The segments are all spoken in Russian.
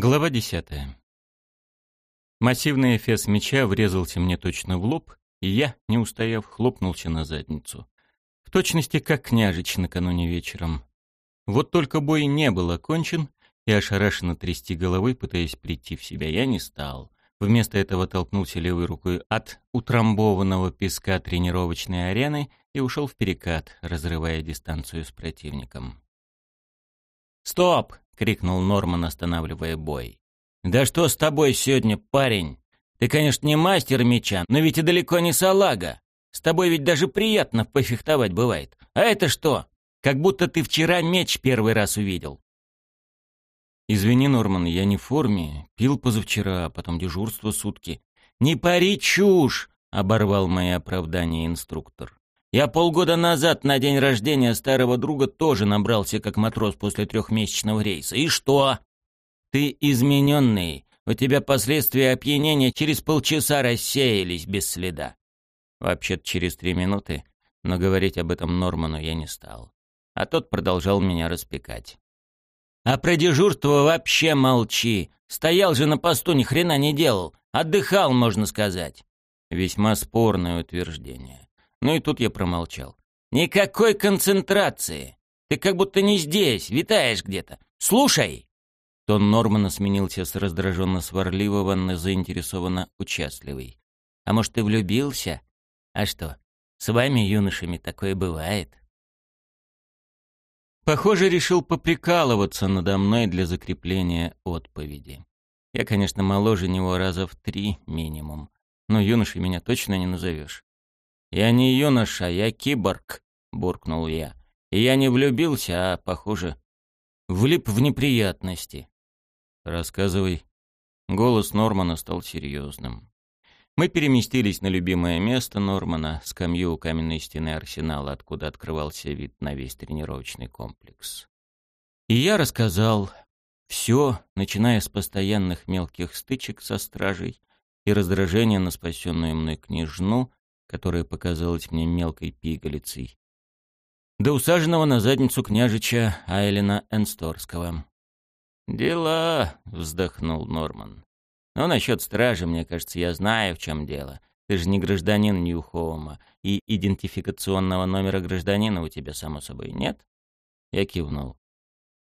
Глава десятая. Массивный эфес меча врезался мне точно в лоб, и я, не устояв, хлопнулся на задницу. В точности, как княжич накануне вечером. Вот только бой не был окончен, и ошарашенно трясти головой, пытаясь прийти в себя, я не стал. Вместо этого толкнулся левой рукой от утрамбованного песка тренировочной арены и ушел в перекат, разрывая дистанцию с противником. «Стоп!» — крикнул Норман, останавливая бой. «Да что с тобой сегодня, парень? Ты, конечно, не мастер меча, но ведь и далеко не салага. С тобой ведь даже приятно пофехтовать бывает. А это что? Как будто ты вчера меч первый раз увидел». «Извини, Норман, я не в форме. Пил позавчера, а потом дежурство сутки». «Не пари чушь!» — оборвал мои оправдания инструктор. Я полгода назад на день рождения старого друга тоже набрался как матрос после трехмесячного рейса. И что? Ты измененный. У тебя последствия опьянения через полчаса рассеялись без следа. Вообще-то через три минуты, но говорить об этом Норману я не стал. А тот продолжал меня распекать. А про дежурство вообще молчи. Стоял же на посту, ни хрена не делал. Отдыхал, можно сказать. Весьма спорное утверждение. Ну и тут я промолчал. «Никакой концентрации! Ты как будто не здесь, витаешь где-то. Слушай!» Тон Нормана сменился с раздраженно-сварливого на заинтересованно-участливый. «А может, ты влюбился? А что, с вами, юношами, такое бывает?» Похоже, решил поприкалываться надо мной для закрепления отповеди. Я, конечно, моложе него раза в три минимум, но юношей меня точно не назовешь. «Я не юноша, я киборг», — буркнул я. «И я не влюбился, а, похоже, влип в неприятности». «Рассказывай». Голос Нормана стал серьезным. Мы переместились на любимое место Нормана, скамью у каменной стены арсенала, откуда открывался вид на весь тренировочный комплекс. И я рассказал все, начиная с постоянных мелких стычек со стражей и раздражения на спасенную мной княжну, которая показалась мне мелкой пигалицей, до усаженного на задницу княжича Айлена Энсторского. «Дела», — вздохнул Норман. «Но насчет стражи, мне кажется, я знаю, в чем дело. Ты же не гражданин Нью-Хоума, и идентификационного номера гражданина у тебя, само собой, нет?» Я кивнул.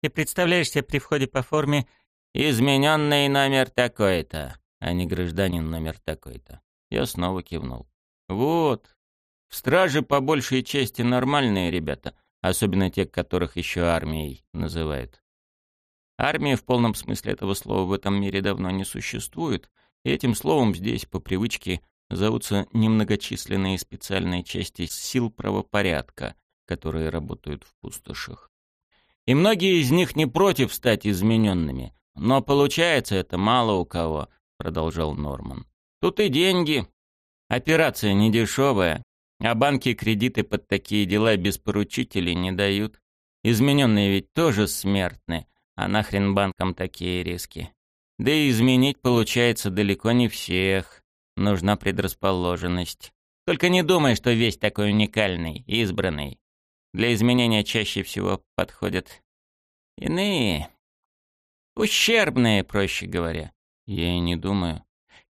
«Ты представляешь себе при входе по форме измененный номер такой-то, а не гражданин номер такой-то?» Я снова кивнул. Вот. В страже по большей части нормальные ребята, особенно те, которых еще армией называют. Армия в полном смысле этого слова в этом мире давно не существует, и этим словом здесь, по привычке, зовутся немногочисленные специальные части сил правопорядка, которые работают в пустошах. И многие из них не против стать измененными, но получается это мало у кого, продолжал Норман. Тут и деньги, Операция недешевая, а банки кредиты под такие дела без поручителей не дают. Измененные ведь тоже смертны, а нахрен банкам такие риски. Да и изменить получается далеко не всех. Нужна предрасположенность. Только не думай, что весь такой уникальный, избранный. Для изменения чаще всего подходят иные. Ущербные, проще говоря. Я и не думаю.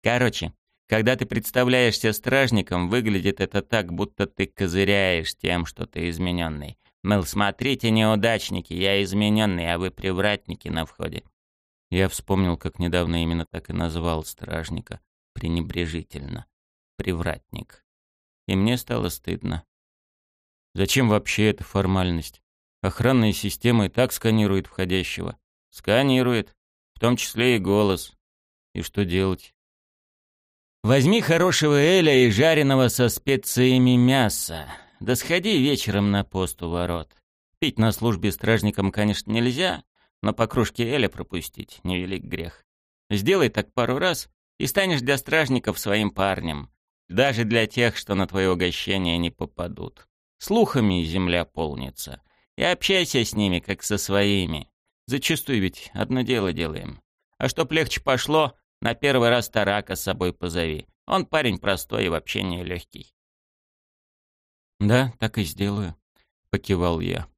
Короче, когда ты представляешься стражником, выглядит это так, будто ты козыряешь тем, что ты измененный. Мол, смотрите, неудачники, я измененный, а вы привратники на входе. Я вспомнил, как недавно именно так и назвал стражника. Пренебрежительно. Привратник. И мне стало стыдно. Зачем вообще эта формальность? Охранная система и так сканирует входящего. Сканирует. В том числе и голос. И что делать? Возьми хорошего эля и жареного со специями мяса. Да сходи вечером на пост у ворот. Пить на службе стражникам, конечно, нельзя, но по кружке эля пропустить — невелик грех. Сделай так пару раз, и станешь для стражников своим парнем. Даже для тех, что на твое угощение не попадут. Слухами земля полнится. И общайся с ними, как со своими. Зачастую ведь одно дело делаем. А чтоб легче пошло, на первый раз Тарака с собой позови. Он парень простой и вообще не легкий. «Да, так и сделаю», — покивал я.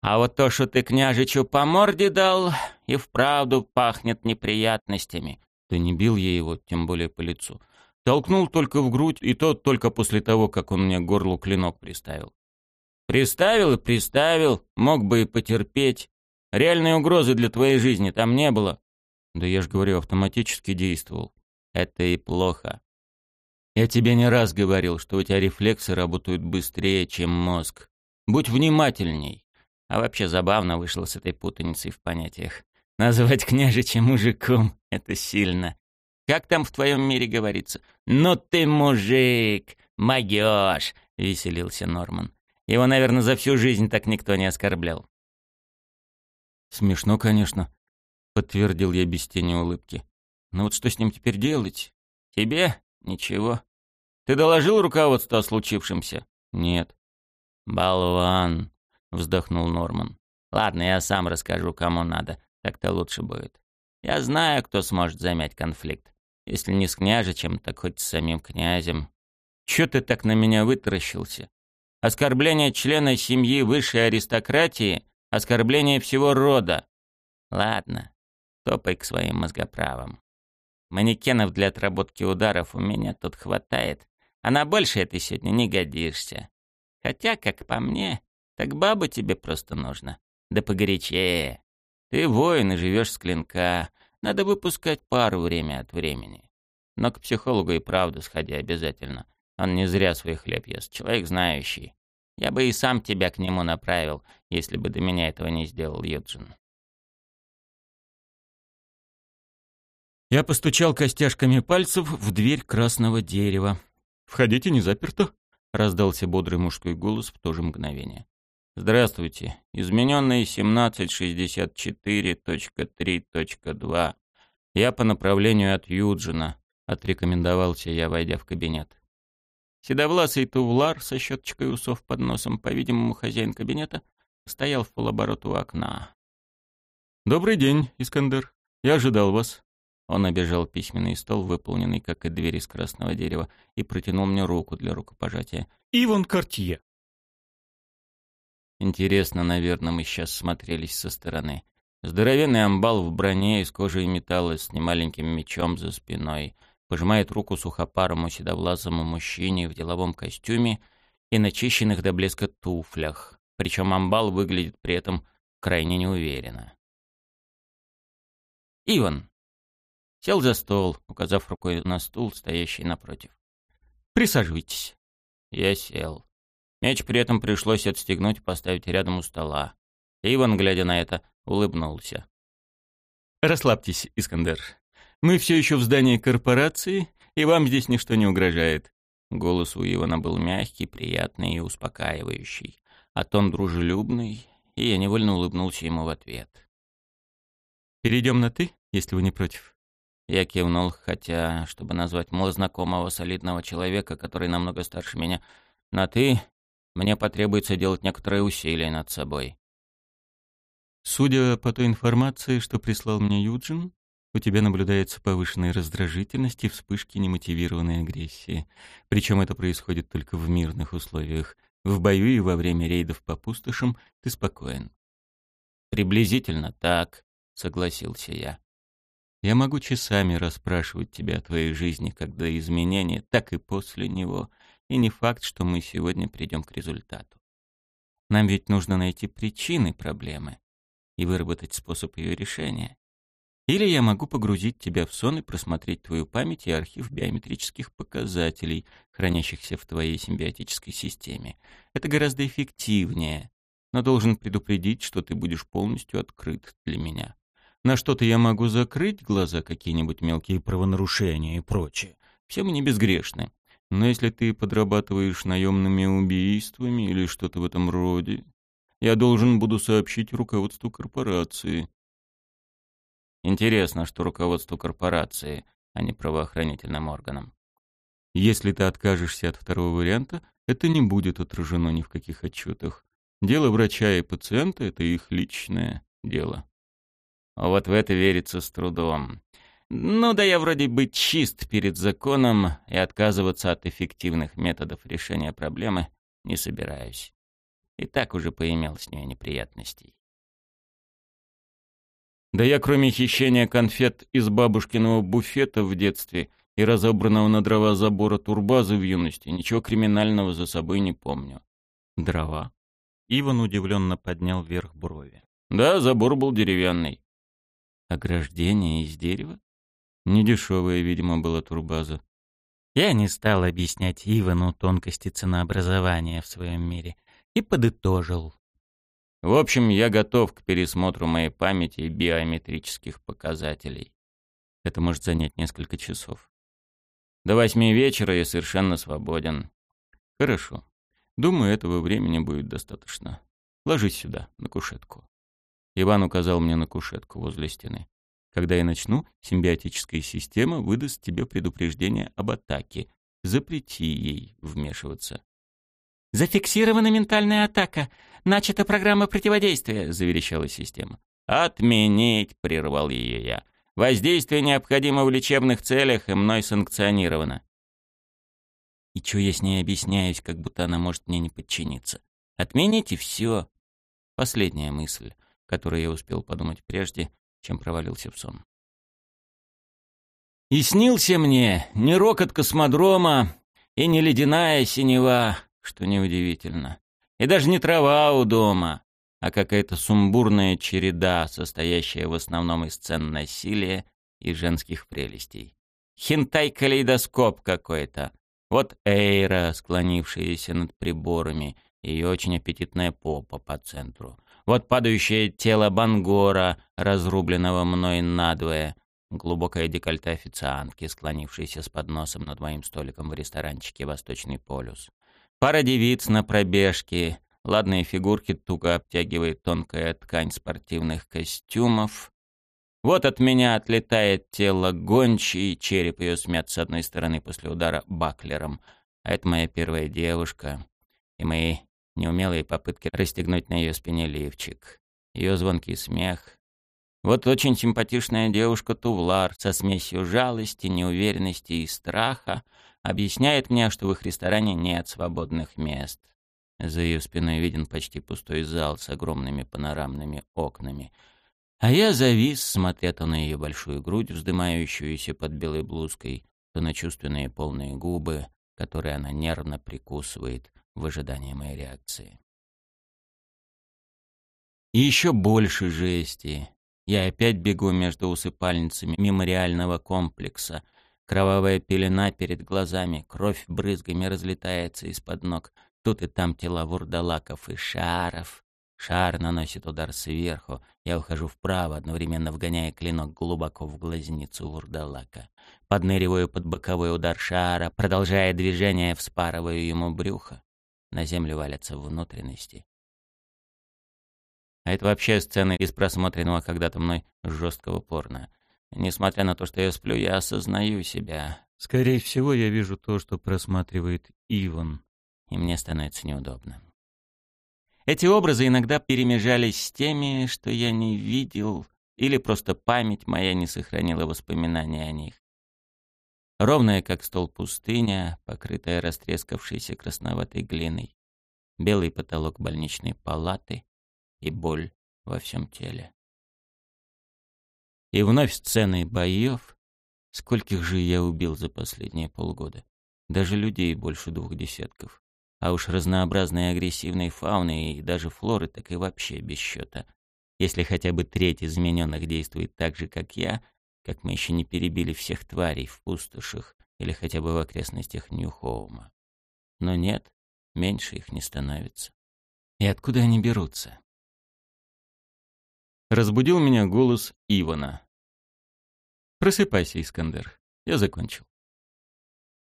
А вот то, что ты княжичу по морде дал, и вправду пахнет неприятностями. Ты не бил я его, тем более по лицу. Толкнул только в грудь, и то только после того, как он мне горлу клинок приставил. Приставил и приставил, мог бы и потерпеть. Реальной угрозы для твоей жизни там не было. Да я ж говорю, автоматически действовал. Это и плохо. Я тебе не раз говорил, что у тебя рефлексы работают быстрее, чем мозг. Будь внимательней. А вообще забавно вышло с этой путаницей в понятиях. Назвать княжича мужиком — это сильно. Как там в твоем мире говорится? «Ну ты мужик! Могёшь!» — веселился Норман. Его, наверное, за всю жизнь так никто не оскорблял. «Смешно, конечно», — подтвердил я без тени улыбки. «Но вот что с ним теперь делать?» «Тебе? Ничего. Ты доложил руководству о случившемся?» «Нет». «Болван», — вздохнул Норман. «Ладно, я сам расскажу, кому надо. Так-то лучше будет. Я знаю, кто сможет замять конфликт. Если не с княжичем, так хоть с самим князем. Чё ты так на меня вытаращился? Оскорбление члена семьи высшей аристократии — оскорбление всего рода. Ладно, топай к своим мозгоправам. Манекенов для отработки ударов у меня тут хватает, а на большее ты сегодня не годишься. Хотя, как по мне, так баба тебе просто нужна. Да погорячее. Ты воин и живешь с клинка. Надо выпускать пару время от времени. Но к психологу и правду сходи обязательно. Он не зря свой хлеб ест, человек знающий. Я бы и сам тебя к нему направил, если бы до меня этого не сделал Юджин. Я постучал костяшками пальцев в дверь красного дерева. «Входите, не заперто», — раздался бодрый мужской голос в то же мгновение. «Здравствуйте. Измененный 1764.3.2. Я по направлению от Юджина», — отрекомендовался я, войдя в кабинет. Седовласый тувлар со щеточкой усов под носом, по-видимому, хозяин кабинета, стоял в полоборота у окна. «Добрый день, Искандер. Я ожидал вас». Он обежал письменный стол, выполненный, как и дверь из красного дерева, и протянул мне руку для рукопожатия. «Иван Кортье». Интересно, наверное, мы сейчас смотрелись со стороны. Здоровенный амбал в броне из кожи и металла с немаленьким мечом за спиной — пожимает руку сухопарому седовласому мужчине в деловом костюме и начищенных до блеска туфлях. Причем амбал выглядит при этом крайне неуверенно. Иван сел за стол, указав рукой на стул, стоящий напротив. «Присаживайтесь». Я сел. Меч при этом пришлось отстегнуть и поставить рядом у стола. Иван, глядя на это, улыбнулся. «Расслабьтесь, Искандер. Мы все еще в здании корпорации, и вам здесь ничто не угрожает». Голос у Ивана был мягкий, приятный и успокаивающий, а тон дружелюбный, и я невольно улыбнулся ему в ответ. «Перейдем на «ты», если вы не против?» Я кивнул, хотя, чтобы назвать малознакомого солидного человека, который намного старше меня, на «ты», мне потребуется делать некоторые усилия над собой. Судя по той информации, что прислал мне Юджин, у тебя наблюдается повышенная раздражительность и вспышки немотивированной агрессии. Причем это происходит только в мирных условиях. В бою и во время рейдов по пустошам ты спокоен. «Приблизительно так», — согласился я. Я могу часами расспрашивать тебя о твоей жизни как до изменения, так и после него, и не факт, что мы сегодня придем к результату. Нам ведь нужно найти причины проблемы и выработать способ ее решения. Или я могу погрузить тебя в сон и просмотреть твою память и архив биометрических показателей, хранящихся в твоей симбиотической системе. Это гораздо эффективнее, но должен предупредить, что ты будешь полностью открыт для меня. На что-то я могу закрыть глаза, какие-нибудь мелкие правонарушения и прочее. Все мы не безгрешны. Но если ты подрабатываешь наемными убийствами или что-то в этом роде, я должен буду сообщить руководству корпорации. Интересно, что руководству корпорации, а не правоохранительным органам. Если ты откажешься от второго варианта, это не будет отражено ни в каких отчетах. Дело врача и пациента — это их личное дело. Вот в это верится с трудом. Ну да я вроде бы чист перед законом и отказываться от эффективных методов решения проблемы не собираюсь. И так уже поимел с нее неприятностей. Да я, кроме хищения конфет из бабушкиного буфета в детстве и разобранного на дрова забора турбазы в юности, ничего криминального за собой не помню. Дрова. Иван удивленно поднял вверх брови. Да, забор был деревянный. Ограждение из дерева? Недешевая, видимо, была турбаза. Я не стал объяснять Ивану тонкости ценообразования в своем мире и подытожил. В общем, я готов к пересмотру моей памяти и биометрических показателей. Это может занять несколько часов. До восьми вечера я совершенно свободен. Хорошо. Думаю, этого времени будет достаточно. Ложись сюда, на кушетку. Иван указал мне на кушетку возле стены. Когда я начну, симбиотическая система выдаст тебе предупреждение об атаке. Запрети ей вмешиваться. «Зафиксирована ментальная атака. Начата программа противодействия», — заверещала система. «Отменить!» — прервал ее я. «Воздействие необходимо в лечебных целях и мной санкционировано». И чё я с ней объясняюсь, как будто она может мне не подчиниться? Отмените все. Последняя мысль, которую я успел подумать прежде, чем провалился в сон. И снился мне не рокот космодрома и не ледяная синева, что неудивительно, и даже не трава у дома, а какая-то сумбурная череда, состоящая в основном из сцен насилия и женских прелестей. Хентай-калейдоскоп какой-то. Вот Эйра, склонившаяся над приборами, и очень аппетитная попа по центру. Вот падающее тело Бангора, разрубленного мной надвое, глубокое декольте официантки, склонившейся с подносом над моим столиком в ресторанчике «Восточный полюс». Пара девиц на пробежке, ладные фигурки туго обтягивает тонкая ткань спортивных костюмов. Вот от меня отлетает тело гончей, череп ее смят с одной стороны после удара баклером. А это моя первая девушка и мои неумелые попытки расстегнуть на ее спине лифчик, ее звонкий смех. Вот очень симпатичная девушка Тувлар со смесью жалости, неуверенности и страха объясняет мне, что в их ресторане нет свободных мест. За ее спиной виден почти пустой зал с огромными панорамными окнами. А я завис, смотря то на ее большую грудь, вздымающуюся под белой блузкой, то на чувственные полные губы, которые она нервно прикусывает, в ожидании моей реакции. И еще больше жести. Я опять бегу между усыпальницами мемориального комплекса. Кровавая пелена перед глазами, кровь брызгами разлетается из-под ног. Тут и там тела вурдалаков и шаров. Шар наносит удар сверху. Я ухожу вправо, одновременно вгоняя клинок глубоко в глазницу вурдалака. Подныриваю под боковой удар шара, продолжая движение, вспарываю ему брюхо. На землю валятся внутренности. А это вообще сцены из просмотренного когда-то мной жесткого порно. Несмотря на то, что я сплю, я осознаю себя. Скорее всего, я вижу то, что просматривает Иван. И мне становится неудобно. Эти образы иногда перемежались с теми, что я не видел, или просто память моя не сохранила воспоминания о них. Ровная, как стол пустыня, покрытая растрескавшейся красноватой глиной. Белый потолок больничной палаты и боль во всем теле. И вновь сцены боев. Скольких же я убил за последние полгода? Даже людей больше двух десятков. А уж разнообразной агрессивной фауны и даже флоры так и вообще без счета. Если хотя бы треть измененных действует так же, как я, как мы еще не перебили всех тварей в пустошах или хотя бы в окрестностях Нью-Хоума. Но нет, меньше их не становится. И откуда они берутся? Разбудил меня голос Ивана. «Просыпайся, Искандер. Я закончил».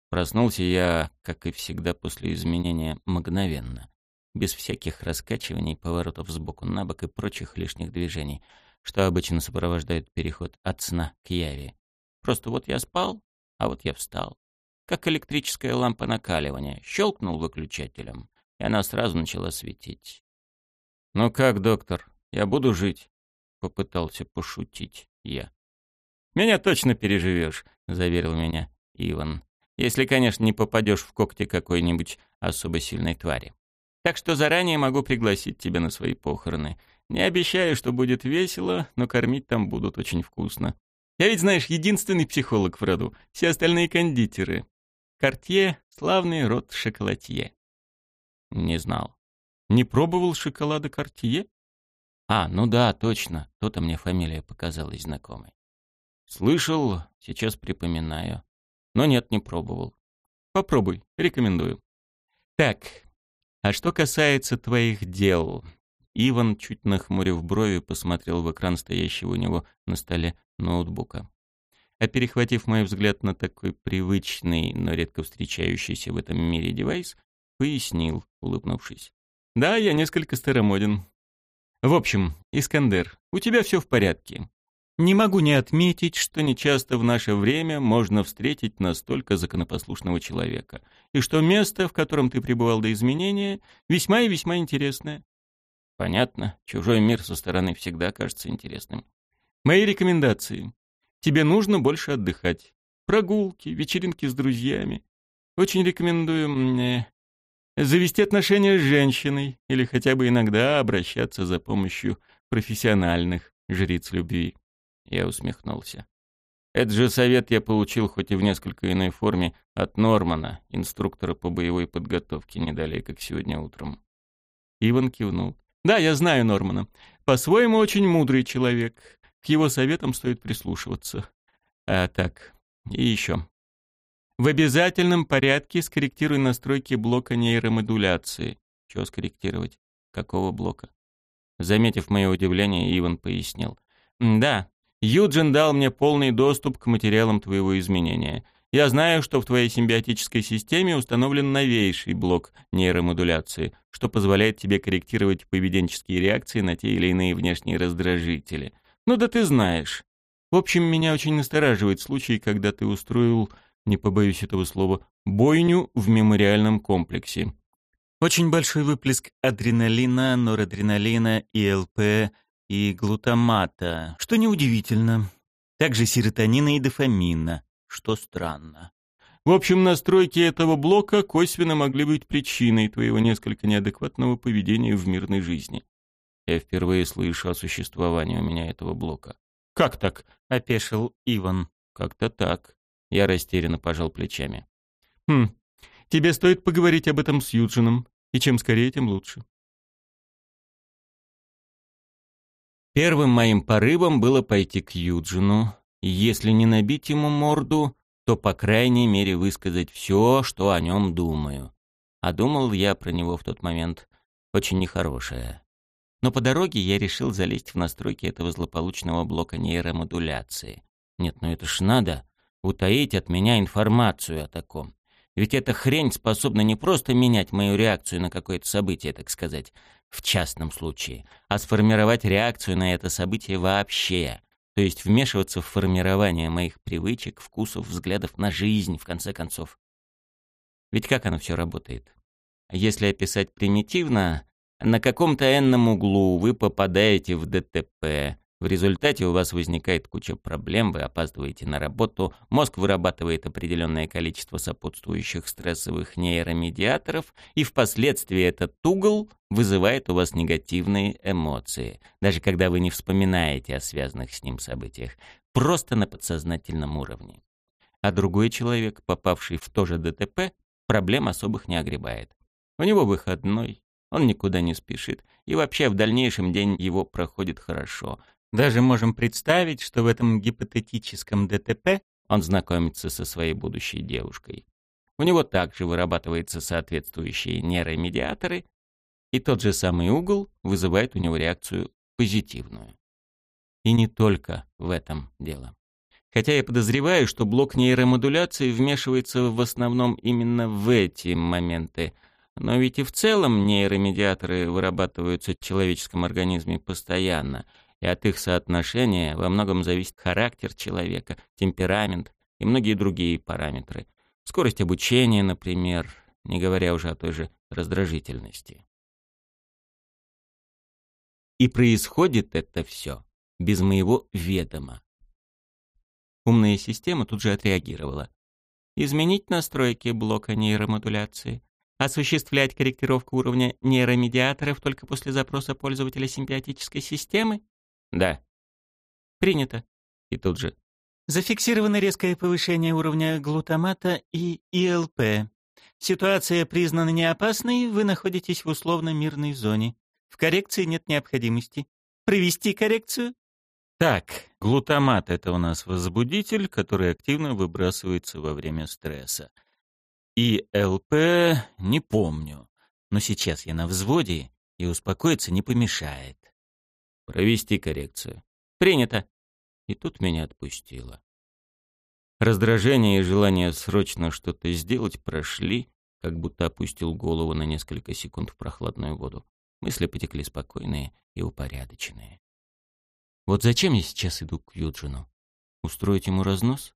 Проснулся я, как и всегда после изменения, мгновенно, без всяких раскачиваний, поворотов сбоку на бок и прочих лишних движений — что обычно сопровождает переход от сна к яви. Просто вот я спал, а вот я встал. Как электрическая лампа накаливания. Щелкнул выключателем, и она сразу начала светить. «Ну как, доктор, я буду жить?» — попытался пошутить я. «Меня точно переживешь», — заверил меня Иван. «Если, конечно, не попадешь в когти какой-нибудь особо сильной твари». Так что заранее могу пригласить тебя на свои похороны. Не обещаю, что будет весело, но кормить там будут очень вкусно. Я ведь, знаешь, единственный психолог в роду, все остальные кондитеры. Кортье — славный род шоколадье. Не знал. Не пробовал шоколада Кортье? А, ну да, точно. То-то мне фамилия показалась знакомой. Слышал, сейчас припоминаю. Но нет, не пробовал. Попробуй, рекомендую. Так, а что касается твоих дел... Иван, чуть нахмурив брови, посмотрел в экран стоящего у него на столе ноутбука. А перехватив мой взгляд на такой привычный, но редко встречающийся в этом мире девайс, пояснил, улыбнувшись. «Да, я несколько старомоден. В общем, Искандер, у тебя все в порядке. Не могу не отметить, что нечасто в наше время можно встретить настолько законопослушного человека, и что место, в котором ты пребывал до изменения, весьма и весьма интересное. Понятно, чужой мир со стороны всегда кажется интересным. Мои рекомендации. Тебе нужно больше отдыхать. Прогулки, вечеринки с друзьями. Очень рекомендую э, завести отношения с женщиной или хотя бы иногда обращаться за помощью профессиональных жриц любви. Я усмехнулся. Это же совет я получил, хоть и в несколько иной форме, от Нормана, инструктора по боевой подготовке, не далее, как сегодня утром. Иван кивнул. «Да, я знаю Нормана. По-своему очень мудрый человек. К его советам стоит прислушиваться. А так, и еще. В обязательном порядке скорректируй настройки блока нейромодуляции. Чего скорректировать? Какого блока? Заметив мое удивление, Иван пояснил. Да, Юджин дал мне полный доступ к материалам твоего изменения. Я знаю, что в твоей симбиотической системе установлен новейший блок нейромодуляции, что позволяет тебе корректировать поведенческие реакции на те или иные внешние раздражители. Ну да ты знаешь. В общем, меня очень настораживает случай, когда ты устроил, не побоюсь этого слова, бойню в мемориальном комплексе. Очень большой выплеск адреналина, норадреналина, ИЛП и глутамата, что неудивительно. Также серотонина и дофамина, что странно. В общем, настройки этого блока косвенно могли быть причиной твоего несколько неадекватного поведения в мирной жизни. Я впервые слышу о существовании у меня этого блока. «Как так?» — опешил Иван. «Как-то так». Я растерянно пожал плечами. «Хм, тебе стоит поговорить об этом с Юджином, и чем скорее, тем лучше. Первым моим порывом было пойти к Юджину, и если не набить ему морду, то, по крайней мере, высказать все, что о нем думаю. А думал я про него в тот момент очень нехорошее. Но по дороге я решил залезть в настройки этого злополучного блока нейромодуляции. Нет, ну это ж надо утаить от меня информацию о таком. Ведь эта хрень способна не просто менять мою реакцию на какое-то событие, так сказать, в частном случае, а сформировать реакцию на это событие вообще, то есть вмешиваться в формирование моих привычек, вкусов, взглядов на жизнь, в конце концов. Ведь как оно все работает? Если описать примитивно, на каком-то энном углу вы попадаете в ДТП, в результате у вас возникает куча проблем, вы опаздываете на работу, мозг вырабатывает определенное количество сопутствующих стрессовых нейромедиаторов, и впоследствии этот угол вызывает у вас негативные эмоции, даже когда вы не вспоминаете о связанных с ним событиях, просто на подсознательном уровне. А другой человек, попавший в то же ДТП, проблем особых не огребает. У него выходной, он никуда не спешит, и вообще в дальнейшем день его проходит хорошо – даже можем представить, что в этом гипотетическом ДТП он знакомится со своей будущей девушкой. У него также вырабатываются соответствующие нейромедиаторы, и тот же самый угол вызывает у него реакцию позитивную. И не только в этом дело. Хотя я подозреваю, что блок нейромодуляции вмешивается в основном именно в эти моменты. Но ведь и в целом нейромедиаторы вырабатываются в человеческом организме постоянно — и от их соотношения во многом зависит характер человека, темперамент и многие другие параметры. Скорость обучения, например, не говоря уже о той же раздражительности. И происходит это все без моего ведома. Умная система тут же отреагировала. Изменить настройки блока нейромодуляции. Осуществлять корректировку уровня нейромедиаторов только после запроса пользователя симбиотической системы? Да. Принято. И тут же. Зафиксировано резкое повышение уровня глутамата и ИЛП. Ситуация признана неопасной, вы находитесь в условно-мирной зоне. В коррекции нет необходимости. Провести коррекцию? Так, глутамат — это у нас возбудитель, который активно выбрасывается во время стресса. И ЛП не помню, но сейчас я на взводе, и успокоиться не помешает. Провести коррекцию. Принято. И тут меня отпустило. Раздражение и желание срочно что-то сделать прошли, как будто опустил голову на несколько секунд в прохладную воду. Мысли потекли спокойные и упорядоченные. Вот зачем я сейчас иду к Юджину? Устроить ему разнос?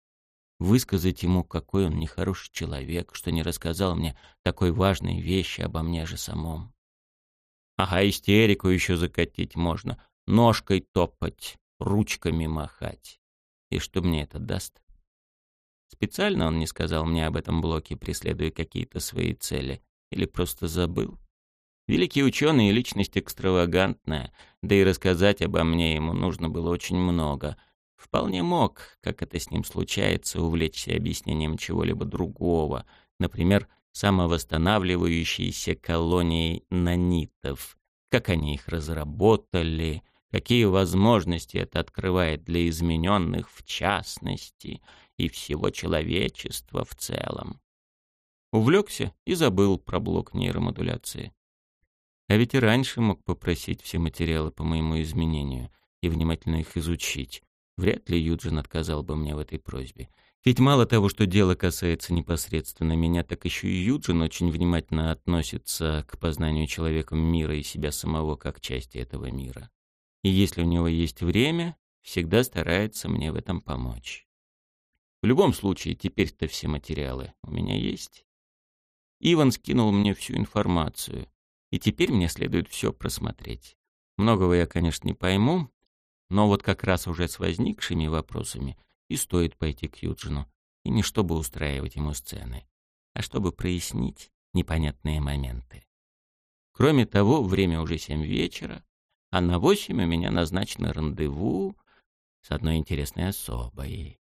Высказать ему, какой он нехороший человек, что не рассказал мне такой важной вещи обо мне же самом. Ага, истерику еще закатить можно, ножкой топать, ручками махать. И что мне это даст? Специально он не сказал мне об этом блоке, преследуя какие-то свои цели, или просто забыл? Великий ученый и личность экстравагантная, да и рассказать обо мне ему нужно было очень много. Вполне мог, как это с ним случается, увлечься объяснением чего-либо другого, например, самовосстанавливающейся колонией нанитов, как они их разработали, какие возможности это открывает для измененных в частности и всего человечества в целом. Увлекся и забыл про блок нейромодуляции. А ведь и раньше мог попросить все материалы по моему изменению и внимательно их изучить. Вряд ли Юджин отказал бы мне в этой просьбе. Ведь мало того, что дело касается непосредственно меня, так еще и Юджин очень внимательно относится к познанию человеком мира и себя самого как части этого мира. И если у него есть время, всегда старается мне в этом помочь. В любом случае, теперь-то все материалы у меня есть. Иван скинул мне всю информацию. И теперь мне следует все просмотреть. Многого я, конечно, не пойму, но вот как раз уже с возникшими вопросами и стоит пойти к Юджину. И не чтобы устраивать ему сцены, а чтобы прояснить непонятные моменты. Кроме того, время уже семь вечера, а на восемь у меня назначено рандеву с одной интересной особой.